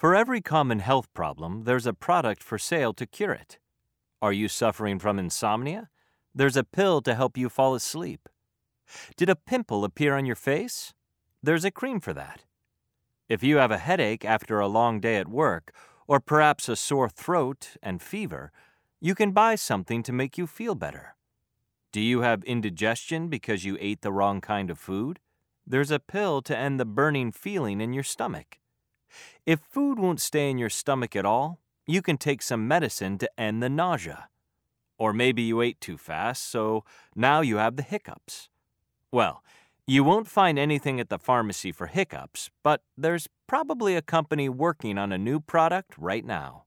For every common health problem, there's a product for sale to cure it. Are you suffering from insomnia? There's a pill to help you fall asleep. Did a pimple appear on your face? There's a cream for that. If you have a headache after a long day at work, or perhaps a sore throat and fever, you can buy something to make you feel better. Do you have indigestion because you ate the wrong kind of food? There's a pill to end the burning feeling in your stomach. If food won't stay in your stomach at all, you can take some medicine to end the nausea. Or maybe you ate too fast, so now you have the hiccups. Well, you won't find anything at the pharmacy for hiccups, but there's probably a company working on a new product right now.